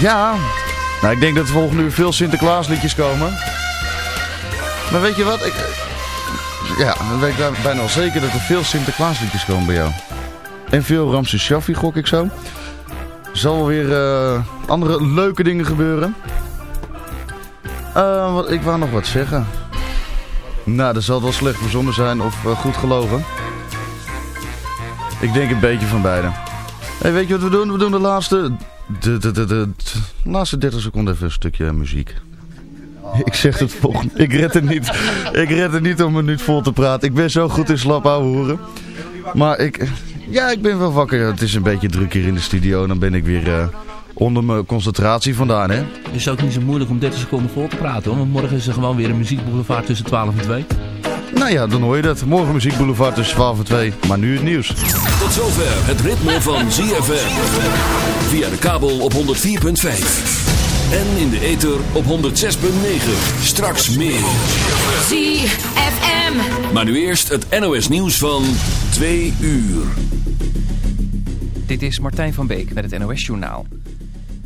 Ja, nou ik denk dat er volgende uur veel Sinterklaasliedjes komen. Maar weet je wat, ik... Ja, dan weet ik bijna al zeker dat er veel Sinterklaasliedjes komen bij jou. En veel Ramses Shaffi, gok ik zo. Er zal weer uh, andere leuke dingen gebeuren. Uh, wat, ik wou nog wat zeggen. Nou, dat zal wel slecht verzonnen zijn of uh, goed gelogen. Ik denk een beetje van beide. Hey, weet je wat we doen? We doen de laatste, de, de, de, laatste 30 seconden even een stukje muziek. Ik zeg het volgende. Ik red het niet. Ik red het niet om een minuut vol te praten. Ik ben zo goed in slap horen. Maar ik... Ja, ik ben wel wakker. Het is een beetje druk hier in de studio. Dan ben ik weer uh, onder mijn concentratie vandaan, hè. Het is ook niet zo moeilijk om 30 seconden vol te praten, hoor. Want morgen is er gewoon weer een muziekboulevard tussen 12 en 2. Nou ja, dan hoor je dat. Morgen muziekboulevard tussen 12 en 2. Maar nu het nieuws. Tot zover het ritme van ZFM. Via de kabel op 104.5. En in de ether op 106.9. Straks meer. ZFM. Maar nu eerst het NOS nieuws van 2 uur. Dit is Martijn van Beek met het NOS Journaal.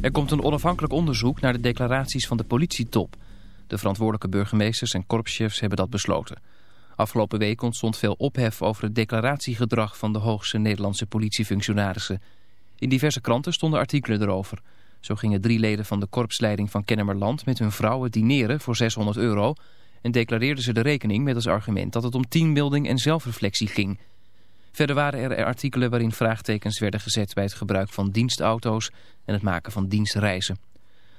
Er komt een onafhankelijk onderzoek naar de declaraties van de politietop. De verantwoordelijke burgemeesters en korpschefs hebben dat besloten. Afgelopen week ontstond veel ophef over het declaratiegedrag van de hoogste Nederlandse politiefunctionarissen. In diverse kranten stonden artikelen erover. Zo gingen drie leden van de korpsleiding van Kennemerland met hun vrouwen dineren voor 600 euro... en declareerden ze de rekening met als argument dat het om teambuilding en zelfreflectie ging. Verder waren er artikelen waarin vraagtekens werden gezet bij het gebruik van dienstauto's en het maken van dienstreizen.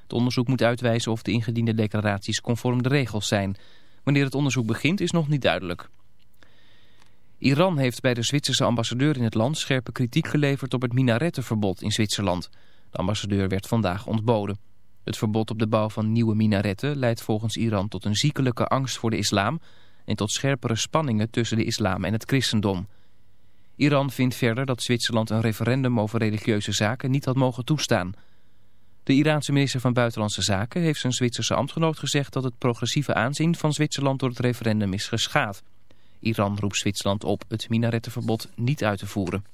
Het onderzoek moet uitwijzen of de ingediende declaraties conform de regels zijn... Wanneer het onderzoek begint is nog niet duidelijk. Iran heeft bij de Zwitserse ambassadeur in het land scherpe kritiek geleverd op het minarettenverbod in Zwitserland. De ambassadeur werd vandaag ontboden. Het verbod op de bouw van nieuwe minaretten leidt volgens Iran tot een ziekelijke angst voor de islam en tot scherpere spanningen tussen de islam en het christendom. Iran vindt verder dat Zwitserland een referendum over religieuze zaken niet had mogen toestaan. De Iraanse minister van Buitenlandse Zaken heeft zijn Zwitserse ambtgenoot gezegd dat het progressieve aanzien van Zwitserland door het referendum is geschaad. Iran roept Zwitserland op het minarettenverbod niet uit te voeren.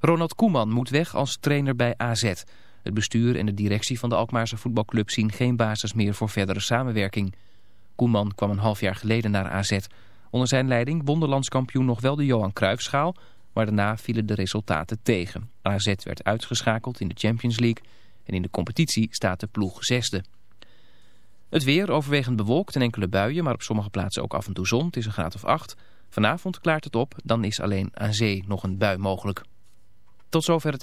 Ronald Koeman moet weg als trainer bij AZ. Het bestuur en de directie van de Alkmaarse voetbalclub zien geen basis meer voor verdere samenwerking. Koeman kwam een half jaar geleden naar AZ. Onder zijn leiding won de landskampioen nog wel de Johan Cruijffschaal maar daarna vielen de resultaten tegen. AZ werd uitgeschakeld in de Champions League en in de competitie staat de ploeg zesde. Het weer overwegend bewolkt en enkele buien, maar op sommige plaatsen ook af en toe zon. Het is een graad of acht. Vanavond klaart het op, dan is alleen aan zee nog een bui mogelijk. Tot zover het...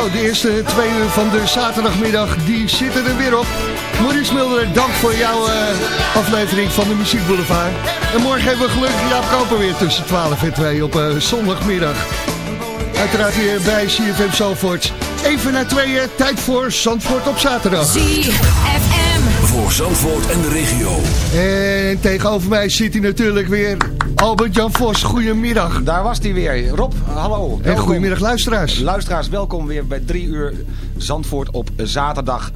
Zo, de eerste twee uur van de zaterdagmiddag, die zitten er weer op. Maurice Mulder, dank voor jouw uh, aflevering van de Muziek Boulevard. En morgen hebben we gelukkig Jaap Koper weer tussen 12 en 2 op uh, zondagmiddag. Uiteraard hier bij CFM Zandvoort. Even na tweeën, tijd voor Zandvoort op zaterdag. CFM. Voor Zandvoort en de regio. En tegenover mij zit hij natuurlijk weer Albert-Jan Vos, goedemiddag. Daar was hij weer. Rob, hallo. En goedemiddag luisteraars. Luisteraars, welkom weer bij drie uur Zandvoort op zaterdag.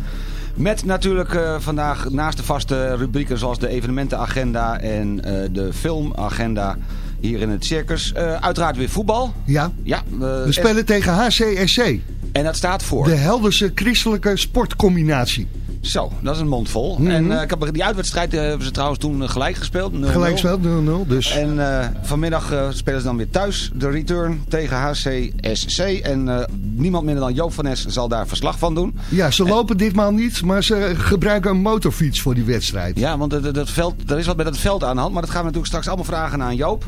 Met natuurlijk uh, vandaag naast de vaste rubrieken zoals de evenementenagenda en uh, de filmagenda hier in het circus. Uh, uiteraard weer voetbal. Ja, ja we spelen tegen HCSC. En dat staat voor? De Helderse Christelijke Sportcombinatie. Zo, dat is een mond vol. Mhm. En uh, ik heb, die uitwedstrijd uh, hebben ze trouwens toen uh, gelijk gespeeld. 0 -0. Gelijk gespeeld, 0-0 dus. En vanmiddag spelen ze dan weer thuis de return tegen HCSC. En niemand minder dan Joop van Nes zal daar verslag van doen. Ja, ze lopen ditmaal niet, maar ze gebruiken een motorfiets voor die wedstrijd. Ja, want dat, dat veld, er is wat met het veld aan de hand. Maar dat gaan we natuurlijk straks allemaal vragen aan Joop.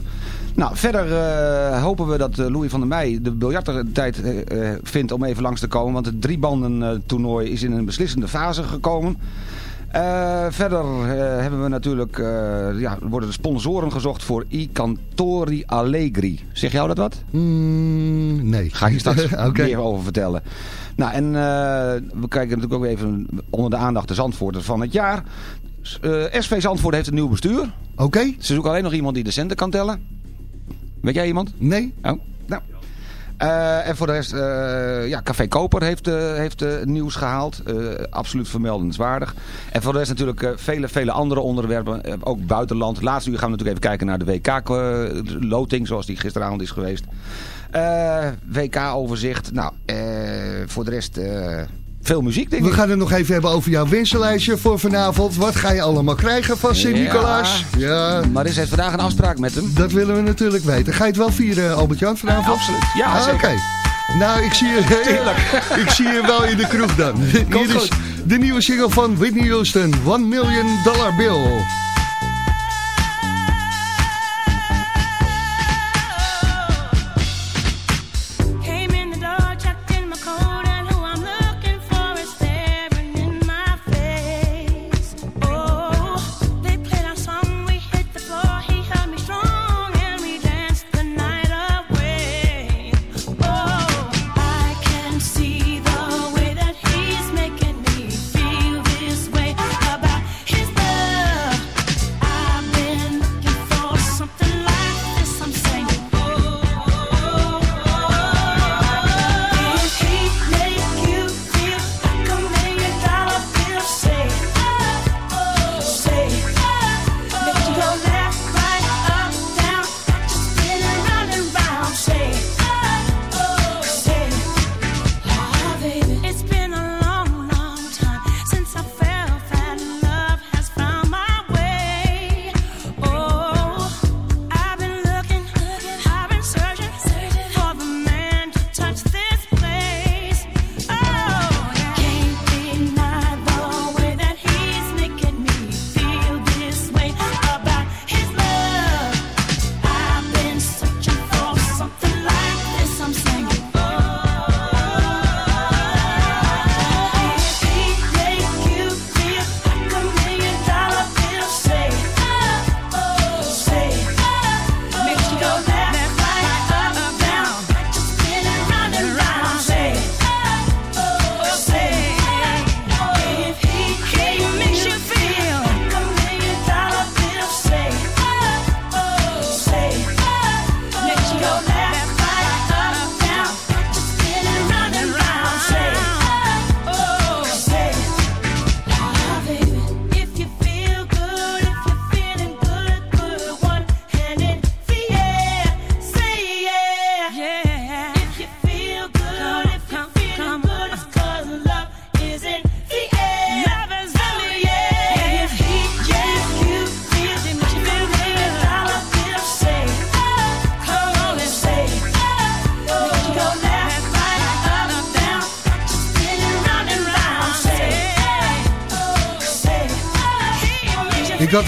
Nou, verder uh, hopen we dat Louis van der Meij de biljarttijd uh, vindt om even langs te komen. Want het driebanden toernooi is in een beslissende fase gekomen. Uh, verder hebben we natuurlijk, ja, worden de sponsoren gezocht voor I Cantori Allegri. Zeg jou dat wat? Mm, nee. Ga je straks okay. meer over vertellen. Nou, en we kijken natuurlijk ook even onder de aandacht de Zandvoorten van het jaar. SV Zandvoort heeft een nieuw bestuur. Oké. Ze zoeken alleen nog iemand die de centen kan tellen. Weet jij iemand? Nee. Oh, nou. Uh, en voor de rest, uh, ja, Café Koper heeft, uh, heeft nieuws gehaald. absoluut vermeldenswaardig. En voor de rest natuurlijk vele, vele andere onderwerpen. ook buitenland. Laatste uur gaan we natuurlijk even kijken naar de WK-loting. zoals die gisteravond is geweest. WK-overzicht. Nou, voor de rest veel muziek, denk ik. We gaan het nog even hebben over jouw winsellijstje voor vanavond. Wat ga je allemaal krijgen van Sint-Nicolaas? Ja, ja. Maris heeft vandaag een afspraak met hem. Dat willen we natuurlijk weten. Ga je het wel vieren, Albert-Jan, vanavond? absoluut. Ja, ah, Oké. Nou, ik zie, je, ik zie je wel in de kroeg dan. Hier is de nieuwe single van Whitney Houston. One Million Dollar Bill.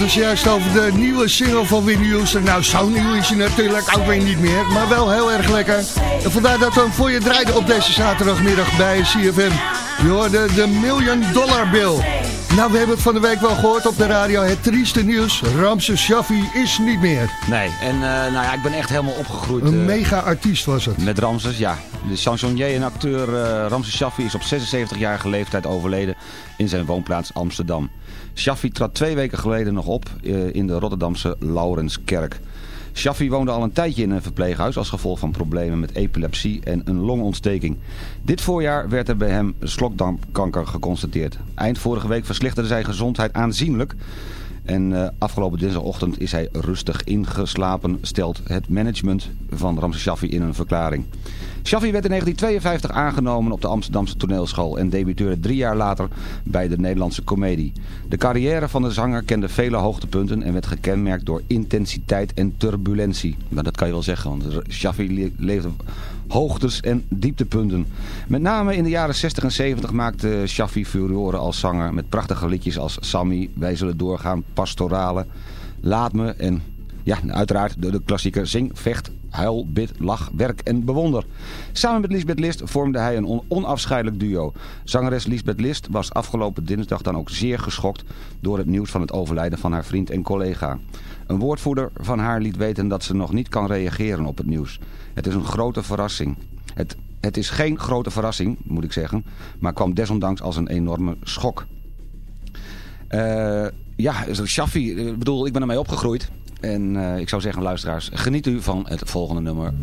Het juist over de nieuwe single van Winnie Houston. Nou, zo nieuw is hij natuurlijk ook weer niet meer, maar wel heel erg lekker. En vandaar dat we hem voor je draaiden op deze zaterdagmiddag bij CFM. Je hoorde de Million Dollar Bill. Nou, we hebben het van de week wel gehoord op de radio. Het trieste nieuws, Ramses Shaffi is niet meer. Nee, en uh, nou ja, ik ben echt helemaal opgegroeid. Een uh, mega-artiest was het. Met Ramses, ja. De chansonnier en acteur uh, Ramses Shaffi is op 76-jarige leeftijd overleden in zijn woonplaats Amsterdam. Shaffi trad twee weken geleden nog op in de Rotterdamse Laurenskerk. Shaffi woonde al een tijdje in een verpleeghuis als gevolg van problemen met epilepsie en een longontsteking. Dit voorjaar werd er bij hem slokdarmkanker geconstateerd. Eind vorige week verslechterde zijn gezondheid aanzienlijk. En uh, afgelopen dinsdagochtend is hij rustig ingeslapen, stelt het management van Ramses Shaffi in een verklaring. Shaffi werd in 1952 aangenomen op de Amsterdamse toneelschool en debuteerde drie jaar later bij de Nederlandse komedie. De carrière van de zanger kende vele hoogtepunten en werd gekenmerkt door intensiteit en turbulentie. Maar dat kan je wel zeggen, want Shaffi leefde hoogtes en dieptepunten. Met name in de jaren 60 en 70 maakte Shaffi furoren als zanger met prachtige liedjes als Sammy, Wij zullen doorgaan, Pastorale, Laat me en ja, uiteraard de, de klassieker Zing, Vecht, Huil, Bid, Lach, Werk en Bewonder. Samen met Lisbeth List vormde hij een on onafscheidelijk duo. Zangeres Lisbeth List was afgelopen dinsdag dan ook zeer geschokt door het nieuws van het overlijden van haar vriend en collega. Een woordvoerder van haar liet weten dat ze nog niet kan reageren op het nieuws. Het is een grote verrassing. Het, het is geen grote verrassing, moet ik zeggen, maar kwam desondanks als een enorme schok. Uh, ja, Shaffi, ik bedoel, ik ben ermee opgegroeid. En uh, ik zou zeggen, luisteraars, geniet u van het volgende nummer.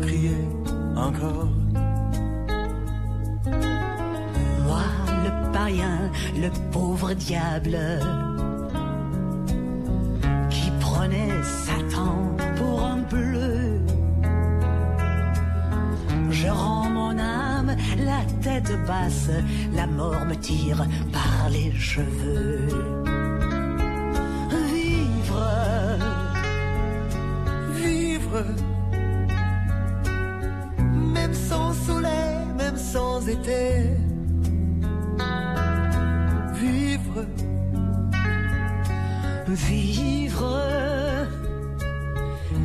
Crier encore. Moi, le païen, le pauvre diable, qui prenait Satan pour un bleu. Je rends mon âme la tête basse, la mort me tire par les cheveux.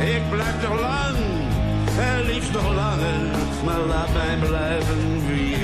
Ik blijf nog lang, en liefst nog langer, maar laat mij blijven wie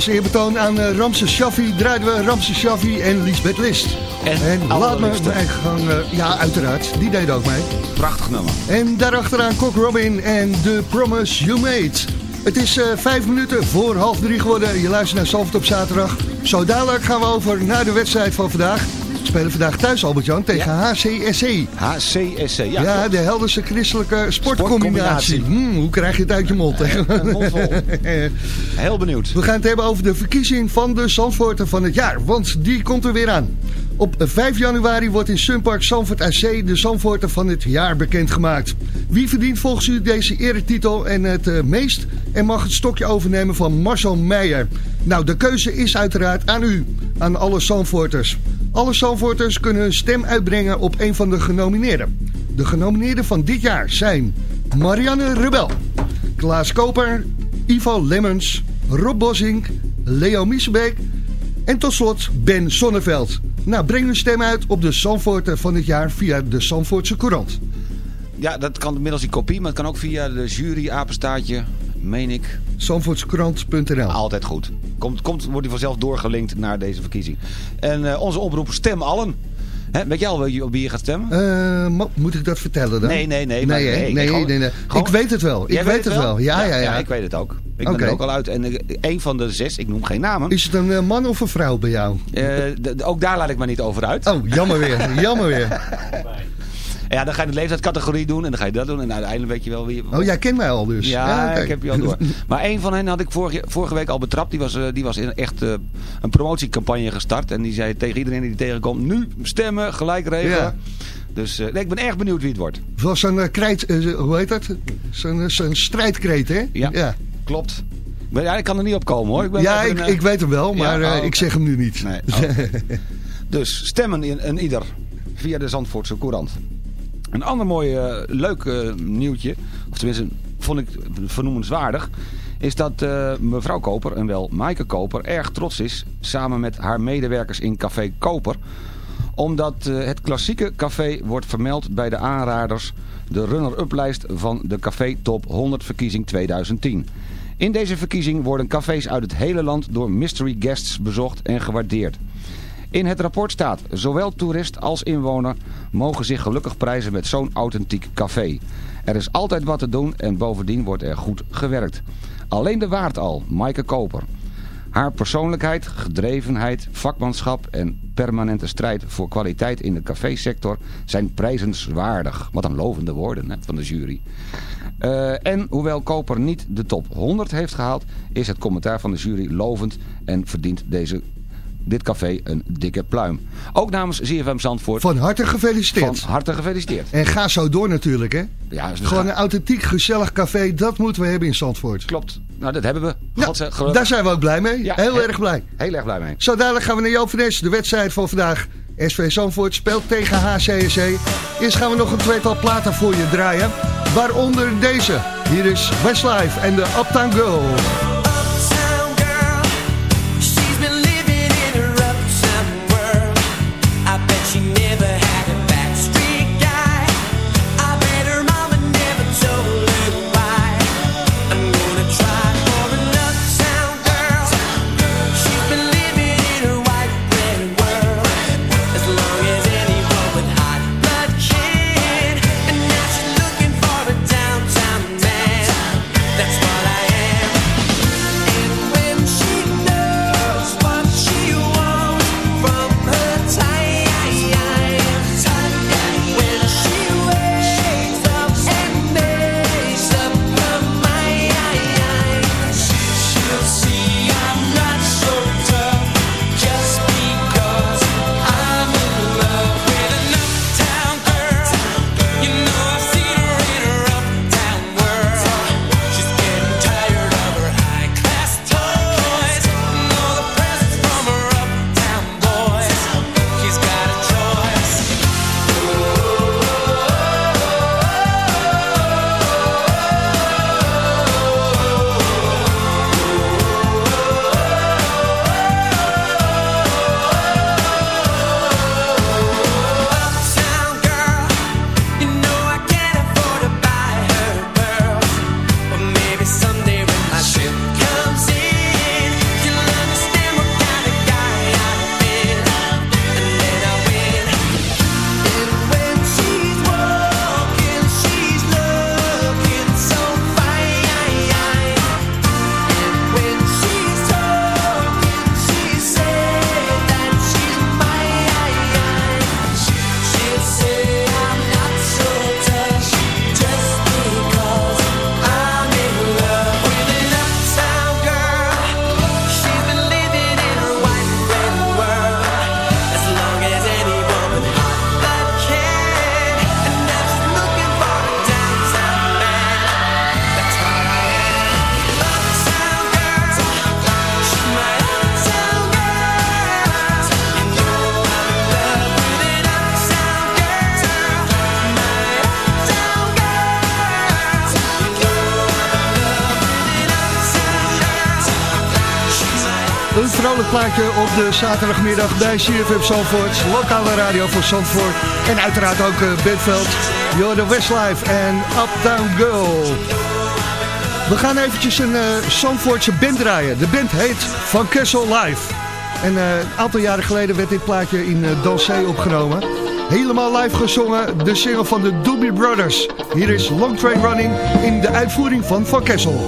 Als eerbetoon aan uh, Ramses Shaffi draaiden we Ramses Shaffi en Lisbeth List. En, laat me mij gaan, uh, ja uiteraard, die deed ook mee. Prachtig nummer. En daarachteraan Cock Robin en The Promise You Made. Het is uh, vijf minuten voor half drie geworden. Je luistert naar Salford op zaterdag. Zo dadelijk gaan we over naar de wedstrijd van vandaag. We spelen vandaag thuis, Albert-Jan, tegen ja. HCSC. HCSC, ja. Ja, de Helderse christelijke sportcombinatie. sportcombinatie. Hmm, hoe krijg je het uit je mond? Heel benieuwd. We gaan het hebben over de verkiezing van de Zandvoorter van het jaar. Want die komt er weer aan. Op 5 januari wordt in Sunpark Zandvoort AC de Zandvoorter van het jaar bekendgemaakt. Wie verdient volgens u deze eretitel en het uh, meest en mag het stokje overnemen van Marcel Meijer? Nou, de keuze is uiteraard aan u, aan alle Zandvoorters. Alle Zandvoorters kunnen hun stem uitbrengen op een van de genomineerden. De genomineerden van dit jaar zijn Marianne Rebel, Klaas Koper, Ivo Lemmens, Rob Bossink, Leo Miesbeek en tot slot Ben Sonneveld. Nou, breng uw stem uit op de Zandvoorter van dit jaar via de Zandvoortse Courant. Ja, dat kan inmiddels in kopie, maar het kan ook via de jury apenstaatje, meen ik. Zandvoortskrant.nl Altijd goed. Komt, komt, wordt hij vanzelf doorgelinkt naar deze verkiezing. En uh, onze oproep stem allen. He, weet jij al wie je gaat stemmen? Uh, moet ik dat vertellen dan? Nee, nee, nee. Nee, nee, nee, nee, gewoon, nee, nee. Gewoon, ik weet het wel. Ik weet, het wel. wel. Ja, ja, ja, ja, ik weet het ook. Ik okay. ben er ook al uit. En uh, een van de zes, ik noem geen namen. Is het een man of een vrouw bij jou? ook daar laat ik me niet over uit. Oh, jammer weer. jammer weer. Ja, dan ga je de leeftijdscategorie doen en dan ga je dat doen. En uiteindelijk weet je wel wie... Oh, jij kent mij al dus. Ja, ja okay. ik heb je al door. Maar een van hen had ik vorige, vorige week al betrapt. Die was, uh, die was in echt uh, een promotiecampagne gestart. En die zei tegen iedereen die tegenkomt... Nu stemmen, gelijk regelen. Ja. Dus uh, nee, ik ben erg benieuwd wie het wordt. Was zo'n krijt... hoe heet dat? Zo'n zo strijdkreet, hè? Ja, ja. klopt. Maar ja, ik kan er niet op komen hoor. Ik ben ja, ik, een, ik, weet hem wel, maar ja, oh, ik zeg hem nu niet. Nee, oh. dus stemmen in, in ieder via de Zandvoortse Courant. Een ander mooi uh, leuk uh, nieuwtje, of tenminste vond ik vernoemenswaardig, is dat uh, mevrouw Koper, en wel Maaike Koper, erg trots is samen met haar medewerkers in Café Koper. Omdat het klassieke café wordt vermeld bij de aanraders de runner-up lijst van de Café Top 100 verkiezing 2010. In deze verkiezing worden cafés uit het hele land door mystery guests bezocht en gewaardeerd. In het rapport staat, zowel toerist als inwoner mogen zich gelukkig prijzen met zo'n authentiek café. Er is altijd wat te doen en bovendien wordt er goed gewerkt. Alleen de waard al, Maaike Koper. Haar persoonlijkheid, gedrevenheid, vakmanschap en permanente strijd voor kwaliteit in de cafésector zijn prijzenswaardig. Wat een lovende woorden hè, van de jury. Uh, en hoewel Koper niet de top 100 heeft gehaald, is het commentaar van de jury lovend en verdient deze dit café een dikke pluim. Ook namens ZFM Zandvoort. Van harte gefeliciteerd. Van harte gefeliciteerd. En ga zo door natuurlijk, hè? Ja, Gewoon een authentiek, gezellig café, dat moeten we hebben in Zandvoort. Klopt. Nou, dat hebben we. Ja, daar zijn we ook blij mee. Ja, heel, erg blij. Heel erg blij mee. Zo dadelijk gaan we naar Joop van de wedstrijd van vandaag. SV Zandvoort speelt tegen HCSC. Eerst gaan we nog een tweetal platen voor je draaien. Waaronder deze. Hier is Westlife en de Uptown Girl. De zaterdagmiddag bij CFM Zandvoort. Lokale radio voor Zandvoort. En uiteraard ook uh. You're the Westlife en Uptown Girl. We gaan eventjes een uh, Zandvoortse band draaien. De band heet Van Kessel Live. En uh, een aantal jaren geleden werd dit plaatje in uh, opgenomen. Helemaal live gezongen, de single van de Doobie Brothers. Hier is Long Train Running in de uitvoering van Van Kessel.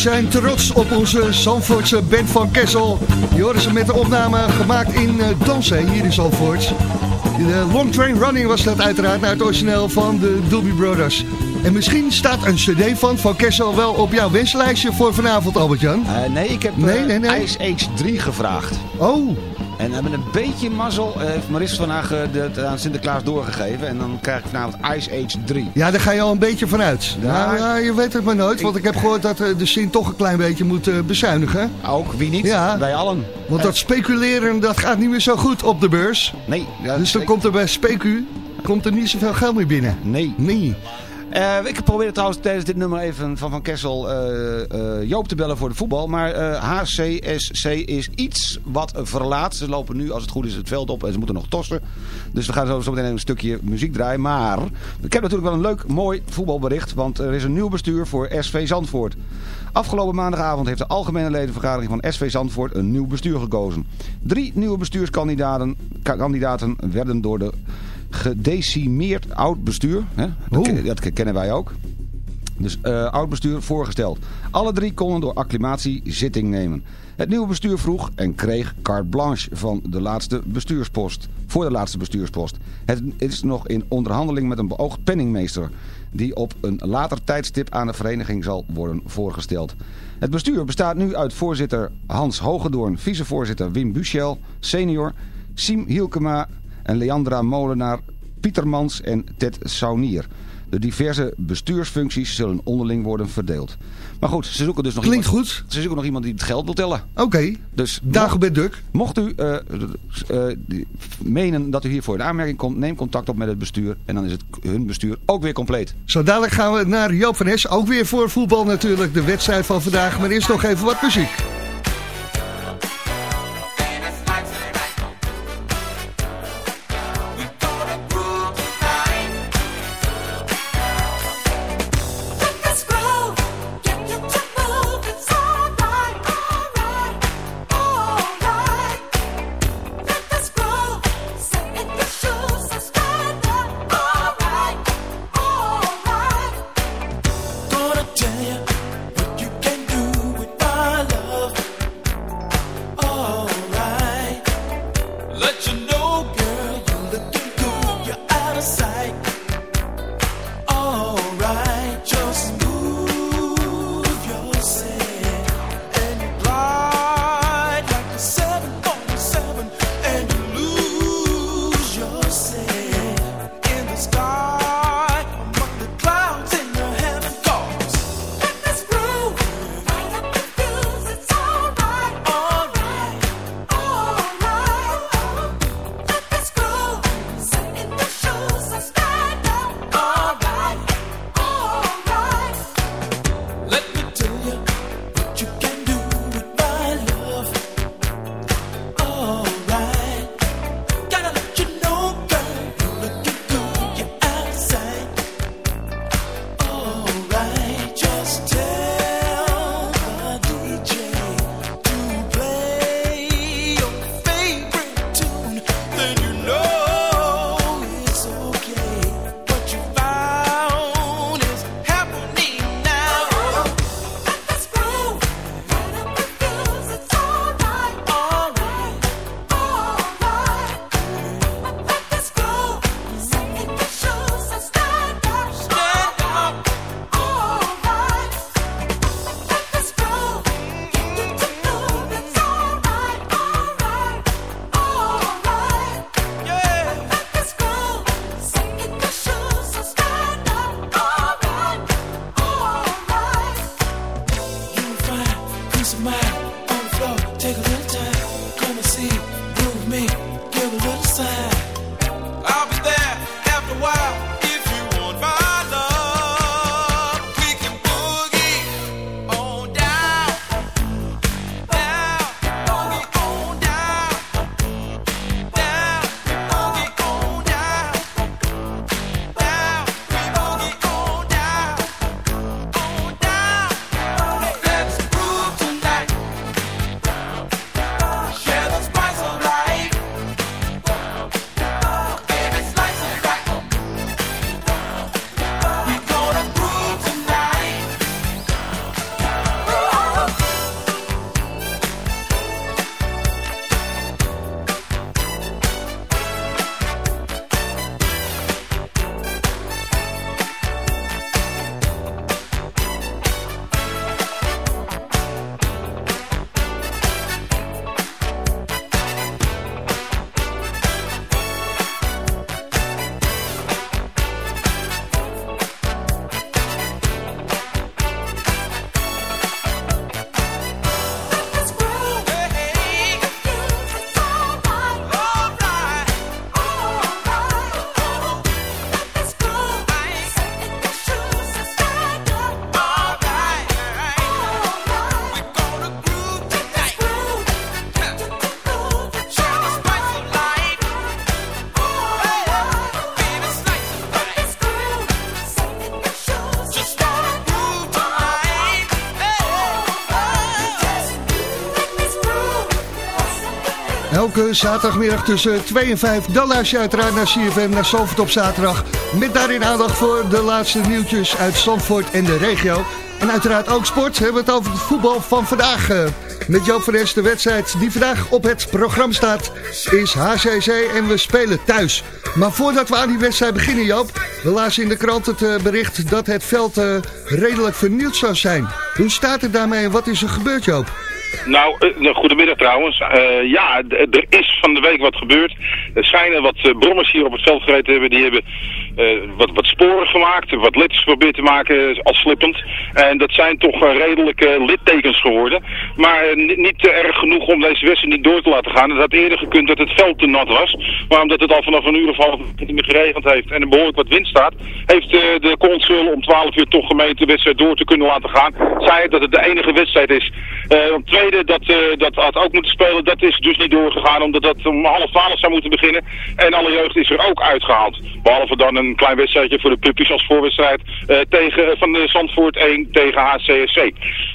Zijn trots op onze Zandvoortse band van Kessel. Ze met de opname gemaakt in uh, Dansen hier in Zandvoort. De Long Train Running was dat uiteraard naar het origineel van de Doobie Brothers. En misschien staat een cd van Van Kessel wel op jouw wenslijstje voor vanavond, Albert-Jan? Uh, nee, ik heb nee, nee, nee. Ice Age 3 gevraagd. Oh, en met een beetje mazzel uh, heeft Maris vandaag aan Sinterklaas doorgegeven. En dan krijg ik vanavond Ice Age 3. Ja, daar ga je al een beetje vanuit. Ja, nou, je weet het maar nooit. Want ik heb gehoord dat uh, de Sint toch een klein beetje moet bezuinigen. Ook, wie niet? Ja. Wij allen. Want dat speculeren, dat gaat niet meer zo goed op de beurs. Nee. Dus dan komt er bij specu komt er niet zoveel geld meer binnen. Nee. Nee. Uh, ik probeerde trouwens tijdens dit nummer even van Van Kessel uh, uh, Joop te bellen voor de voetbal. Maar HCSC is iets wat verlaat. Ze lopen nu als het goed is het veld op en ze moeten nog tossen. Dus we gaan zo, meteen een stukje muziek draaien. Maar ik heb natuurlijk wel een leuk, mooi voetbalbericht. Want er is een nieuw bestuur voor SV Zandvoort. Afgelopen maandagavond heeft de Algemene Ledenvergadering van SV Zandvoort een nieuw bestuur gekozen. Drie nieuwe bestuurskandidaten kandidaten werden door de gedecimeerd oud bestuur. Hè? Dat, dat, kennen wij ook. Dus uh, oud bestuur voorgesteld. Alle drie konden door acclimatie zitting nemen. Het nieuwe bestuur vroeg en kreeg carte blanche van de laatste bestuurspost. Voor de laatste bestuurspost. Het is nog in onderhandeling met een beoogd penningmeester. Die op een later tijdstip aan de vereniging zal worden voorgesteld. Het bestuur bestaat nu uit voorzitter Hans Hogedoorn, vicevoorzitter Wim Buchel, senior, Siem Hielkema, en Leandra Molenaar, Pietermans en Ted Saunier. De diverse bestuursfuncties zullen onderling worden verdeeld. Maar goed, ze zoeken dus nog Klinkt iemand, goed. Ze zoeken nog iemand die het geld wil tellen. Oké, dus Dagobert Duk. Mocht u uh, uh, menen dat u hiervoor in aanmerking komt, neem contact op met het bestuur. En dan is het hun bestuur ook weer compleet. Zo dadelijk gaan we naar Joop van Es. Ook weer voor voetbal natuurlijk, de wedstrijd van vandaag. Maar eerst nog even wat muziek. Zaterdagmiddag tussen 2 en 5. Dan luister je uiteraard naar CFM, naar Zandvoort op zaterdag. Met daarin aandacht voor de laatste nieuwtjes uit Zandvoort en de regio. En uiteraard ook sport. We hebben het over het voetbal van vandaag. Eh, met Joop van de wedstrijd die vandaag op het programma staat is HCC en we spelen thuis. Maar voordat we aan die wedstrijd beginnen Joop, we lazen in de krant het eh, bericht dat het veld uh, redelijk vernield zou zijn. Hoe staat het daarmee en wat is er gebeurd Joop? Nou, uh, goedemiddag trouwens. ja, er is van de week wat gebeurd. Er zijn wat brommers hier op het veld gereden hebben. Die hebben wat, wat sporen gemaakt, wat letters geprobeerd te maken als slippend. En dat zijn toch redelijke littekens geworden. Maar niet erg genoeg om deze wedstrijd niet door te laten gaan. Het had eerder gekund dat het veld te nat was. Maar omdat het al vanaf een uur of half niet meer geregend heeft en er behoorlijk wat wind staat, heeft de consul om 12 uur toch gemeente de wedstrijd door te kunnen laten gaan. Zei dat het de enige wedstrijd is. Uh, het tweede, dat, dat had ook moeten spelen, dat is dus niet doorgegaan omdat dat om half 12 zou moeten beginnen. En alle jeugd is er ook uitgehaald. Behalve dan een klein wedstrijdje voor de puppies als voorwedstrijd uh, tegen, van de Zandvoort 1 tegen HCSC.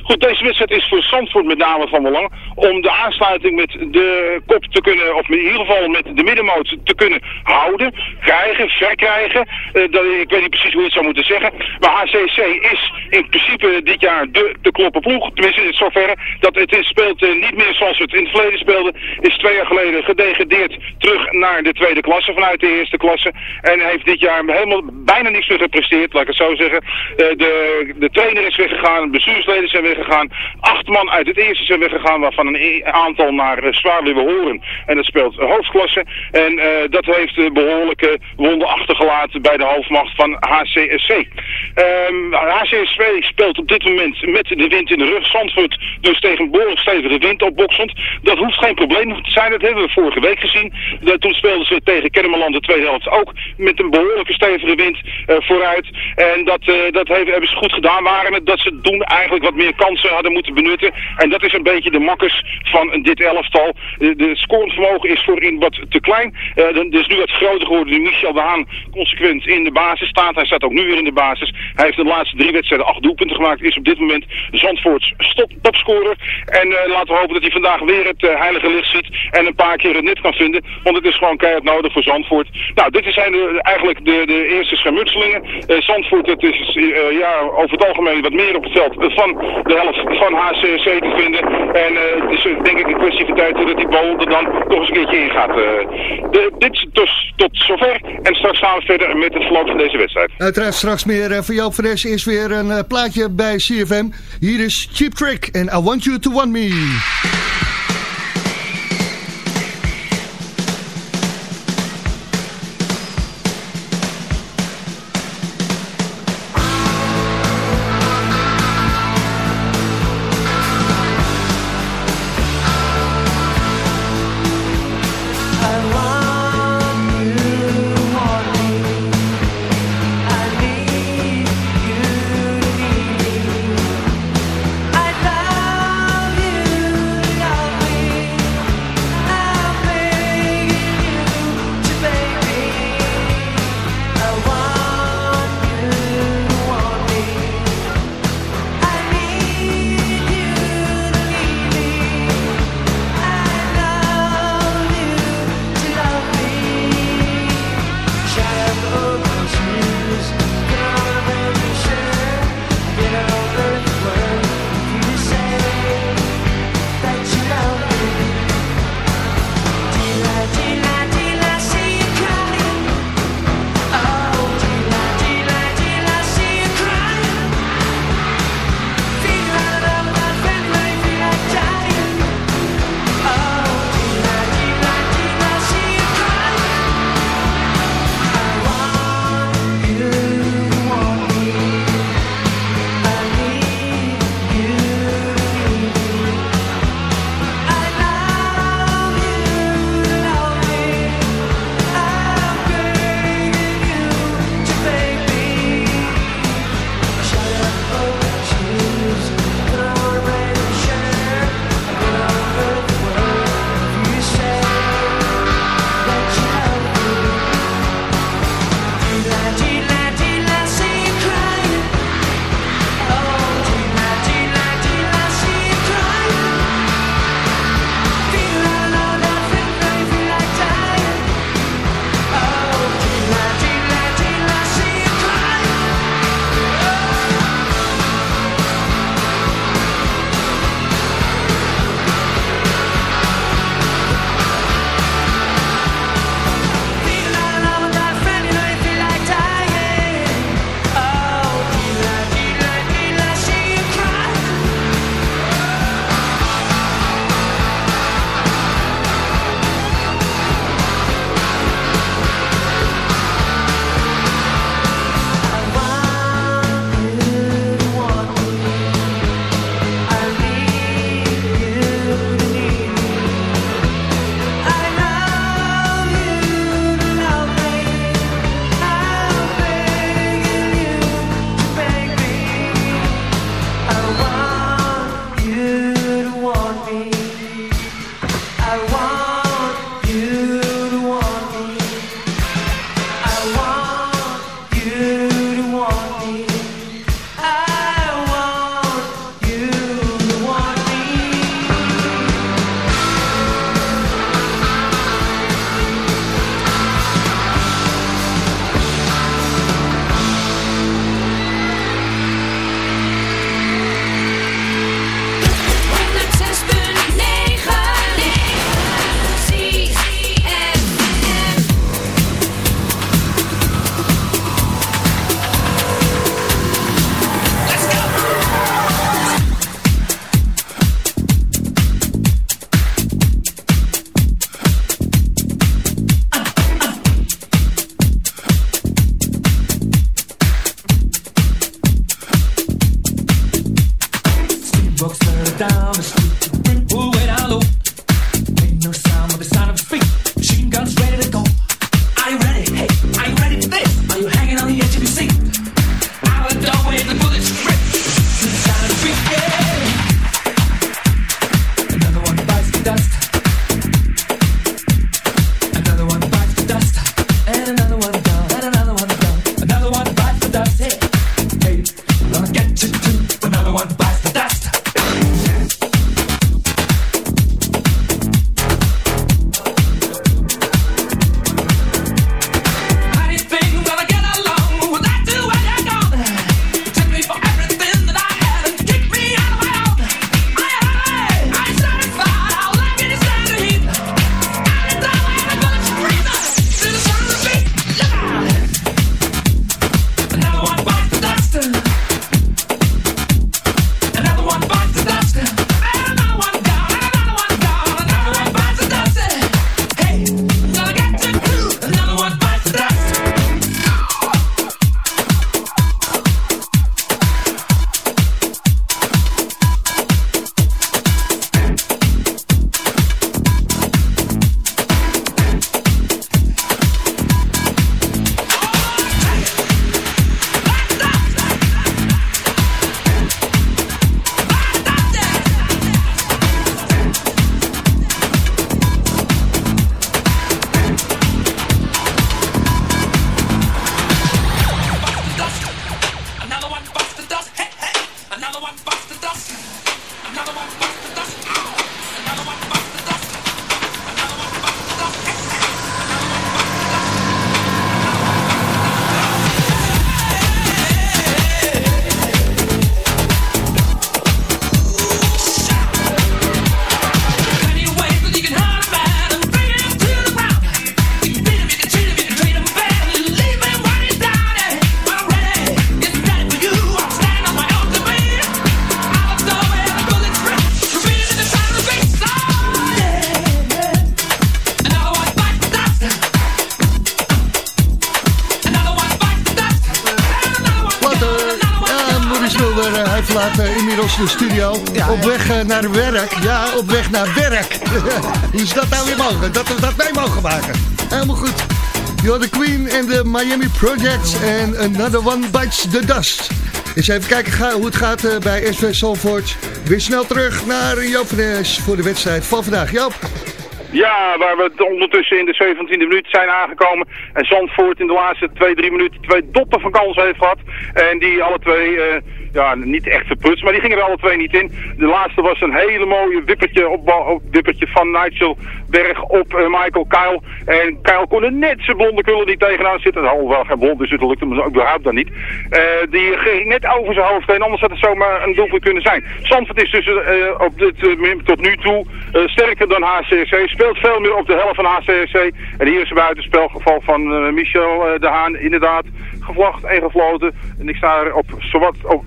Goed, deze wedstrijd is voor Zandvoort met name van belang om de aansluiting met de kop te kunnen, of in ieder geval met de middenmoot te kunnen houden, krijgen, verkrijgen. Uh, dat, ik weet niet precies hoe je het zou moeten zeggen. Maar HCC is in principe dit jaar de, de kloppen ploeg. Tenminste in zoverre dat het is, speelt uh, niet meer zoals het in het verleden speelde. Is twee jaar geleden gedegradeerd terug naar de tweede klasse vanuit de eerste klasse. En heeft dit jaar helemaal bijna niks meer gepresteerd, laat ik het zo zeggen. Uh, de, de trainer is weggegaan, de bestuursleden zijn weggegaan. Acht man uit het eerste zijn weggegaan, waarvan een e- aantal naar uh, Zwaarleeuwen horen. En dat speelt hoofdklasse. En uh, dat heeft behoorlijke wonden achtergelaten bij de hoofdmacht van HCSC. Um, HCSC speelt op dit moment met de wind in de rug. Zandvoort dus tegen behoorlijk stevige wind opboksend. Dat hoeft geen probleem te zijn. Dat hebben we vorige week gezien. Toen speelden ze tegen Kennemerland de tweede helft ook met een behoorlijke stevige wind vooruit. En dat, dat hebben ze goed gedaan. Waren het dat ze toen eigenlijk wat meer hadden moeten benutten. En dat is een beetje de makkers van dit elftal. De, de scorevermogen is voorin wat te klein. Uh, dus nu wat groter geworden. Nu Michel de Haan consequent in de basis staat. Hij staat ook nu weer in de basis. Hij heeft de laatste drie wedstrijden acht doelpunten gemaakt. Is op dit moment Zandvoorts topscorer. En uh, laten we hopen dat hij vandaag weer het heilige licht ziet. En een paar keer het net kan vinden. Want het is gewoon keihard nodig voor Zandvoort. Nou, dit zijn eigenlijk de, de eerste schermutselingen. Zandvoort, het is ja, over het algemeen wat meer op het veld van de helft van HCC te vinden. En het is denk ik een kwestie van tijd dat die bal er dan nog eens een keertje in gaat. De, dit dus tot zover. En straks gaan we verder met het verloop van deze wedstrijd. Uiteraard straks meer voor Joop van Is weer een plaatje bij CFM. Hier is Cheap Trick en I Want You To Want Me. De studio. op weg naar werk. Ja, op weg naar werk. Hoe is dat nou weer mogelijk? Dat we dat mee mogen maken. Helemaal goed. You're the Queen en de Miami Project. En Another One Bites the Dust. Eens even kijken hoe het gaat bij SV Salford. Weer snel terug naar Joop voor de wedstrijd van vandaag. Joop. Ja, waar we ondertussen in de 17e minuut zijn aangekomen. En Zandvoort in de laatste 2-3 minuten twee doppen van kans heeft gehad. En die alle twee... Uh, ja, niet echt verprutst, maar die gingen er alle twee niet in. De laatste was een hele mooie wippertje, op, op wippertje van Nigel Berg op uh, Michael Kyle. En Kyle kon net zijn blonde kullen niet tegenaan zitten. Alhoewel geen blond dus het lukte hem überhaupt dan niet. Uh, die ging net over zijn hoofd heen, anders had het zomaar een doelpunt kunnen zijn. Zandvoort is dus uh, op dit, tot nu toe sterker dan HCSC. Speelt veel meer op de helft van HCSC. En hier is een buitenspelgeval van Michel de Haan, inderdaad gevlacht en gefloten. En ik sta er op zowat op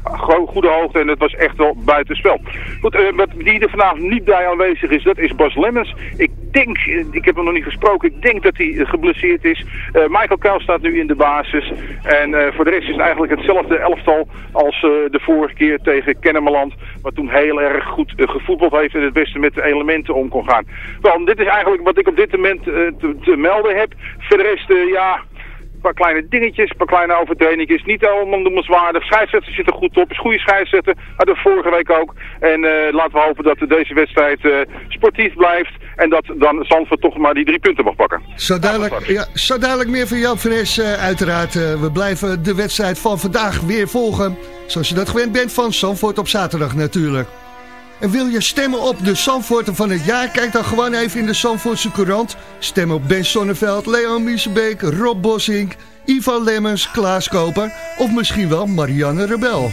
goede hoogte en het was echt wel buitenspel. Goed, wat die er vanavond niet bij aanwezig is, dat is Bas Lemmens. Ik denk, eh, ik heb hem nog niet gesproken, ik denk dat hij uh, geblesseerd is. Uh, Michael Kuil staat nu in de basis. En voor de rest is het eigenlijk hetzelfde elftal als de vorige keer tegen Kennemerland. Wat toen heel erg goed gevoetbald heeft en het beste met de elementen om kon gaan. Wel, dit is eigenlijk wat ik op dit moment te, melden heb. Voor de rest, ja... Een paar kleine dingetjes, een paar kleine overtredingjes. Niet allemaal noemenswaardig. Scheidsrechter zit er goed op. Is goede scheidsrechter. Hadden we vorige week ook. En uh, laten we hopen dat deze wedstrijd uh, sportief blijft. En dat dan Zandvoort toch maar die drie punten mag pakken. Zo dadelijk, ja, zo dadelijk meer van Jan van uh, uiteraard. we blijven de wedstrijd van vandaag weer volgen. Zoals je dat gewend bent van Zandvoort op zaterdag natuurlijk. En wil je stemmen op de Zandvoorten van het jaar? Kijk dan gewoon even in de Zandvoortse Courant. Stem op Ben Sonneveld, Leon Miesebeek, Rob Bossink, Ivan Lemmens, Klaas Koper... of misschien wel Marianne Rebel.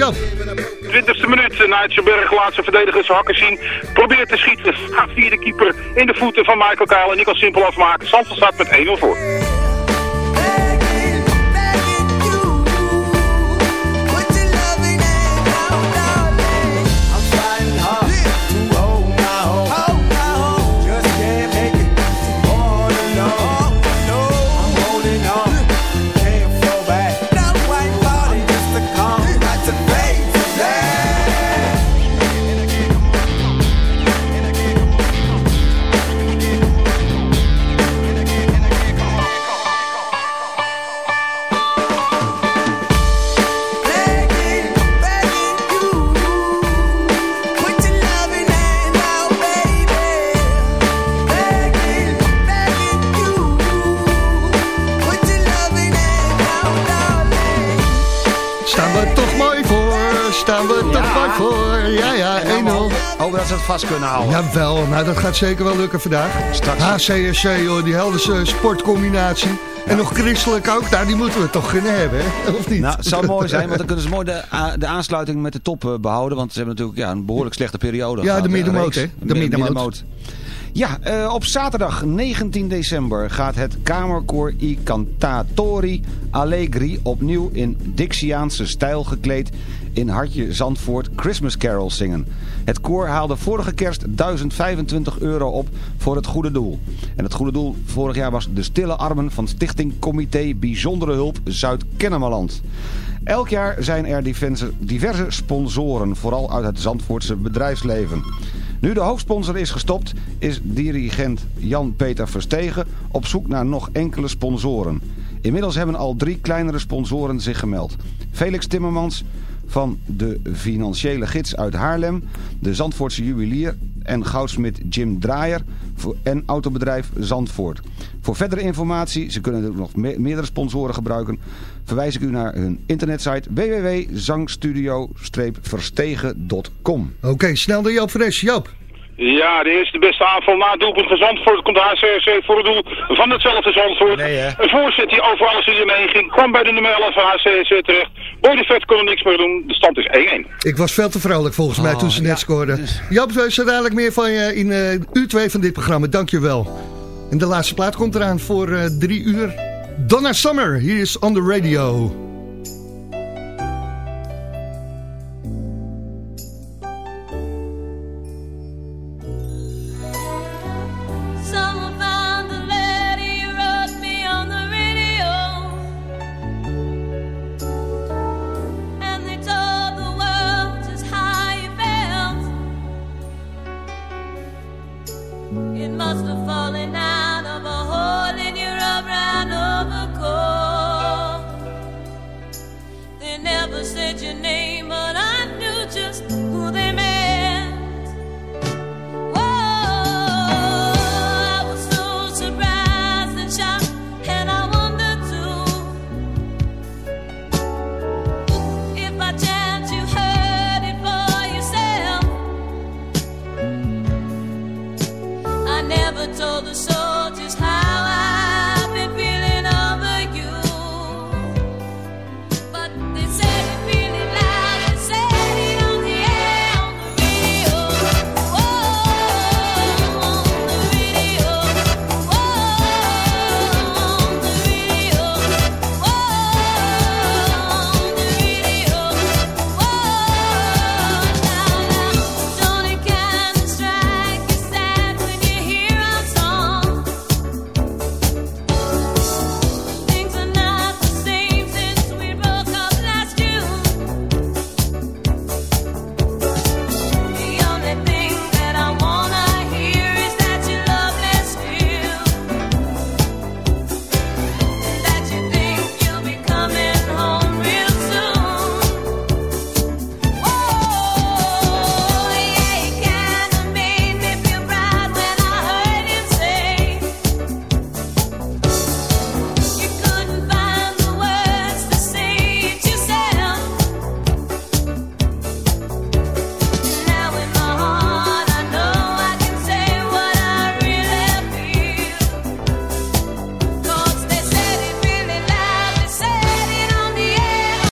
Jan 20e minuut, Nigel laatste verdedigers hakken zien. Probeert te schieten, gaat via de keeper in de voeten van Michael Kuil. En die kan simpel afmaken. Zandvoort staat met 1-0 voor. Vast kunnen houden. Jawel, nou dat gaat zeker wel lukken vandaag. Straks. HCSC, joh, die Helderse sportcombinatie. En nog christelijk ook, nou die moeten we toch kunnen hebben, hè? of niet? Nou, het zou mooi zijn, want dan kunnen ze mooi de, de aansluiting met de top eh, behouden. Want ze hebben natuurlijk ja, een behoorlijk slechte periode Ja, de middenmoot, hè? De Mi- middenmoot. Ja, eh, op zaterdag 19 december gaat het Kamerkoor I Cantatori Allegri opnieuw in Dixiaanse stijl gekleed in Hartje Zandvoort Christmas Carols zingen. Het koor haalde vorige kerst 1025 euro op voor het goede doel. En het goede doel vorig jaar was de stille armen van Stichting Comité Bijzondere Hulp Zuid-Kennemerland. Elk jaar zijn er diverse sponsoren, vooral uit het Zandvoortse bedrijfsleven. Nu de hoofdsponsor is gestopt, is dirigent Jan-Peter Verstegen op zoek naar nog enkele sponsoren. Inmiddels hebben al drie kleinere sponsoren zich gemeld. Felix Timmermans van de financiële gids uit Haarlem, de Zandvoortse juwelier en goudsmid Jim Draaier en autobedrijf Zandvoort. Voor verdere informatie, ze kunnen ook nog me- meerdere sponsoren gebruiken, verwijs ik u naar hun internetsite www.zangstudio-verstegen.com. Oké, snel naar Joop Fres. Joop. Ja, de eerste beste aanval na het doelpunt van Zandvoort komt de HCSC voor het doel van hetzelfde Zandvoort. Nee? Een voorzet die over alles heen ging, kwam bij de nummer 11 van HCSC terecht. Bodyfet kon er niks meer doen, de stand is 1-1. Ik was veel te vrolijk volgens mij toen ze net scoorden. Joop, we zo dadelijk meer van je in eh uur 2 van dit programma. Dank je wel. En de laatste plaat komt eraan voor eh, drie uur. Donna Summer, hier is On The Radio. said your name.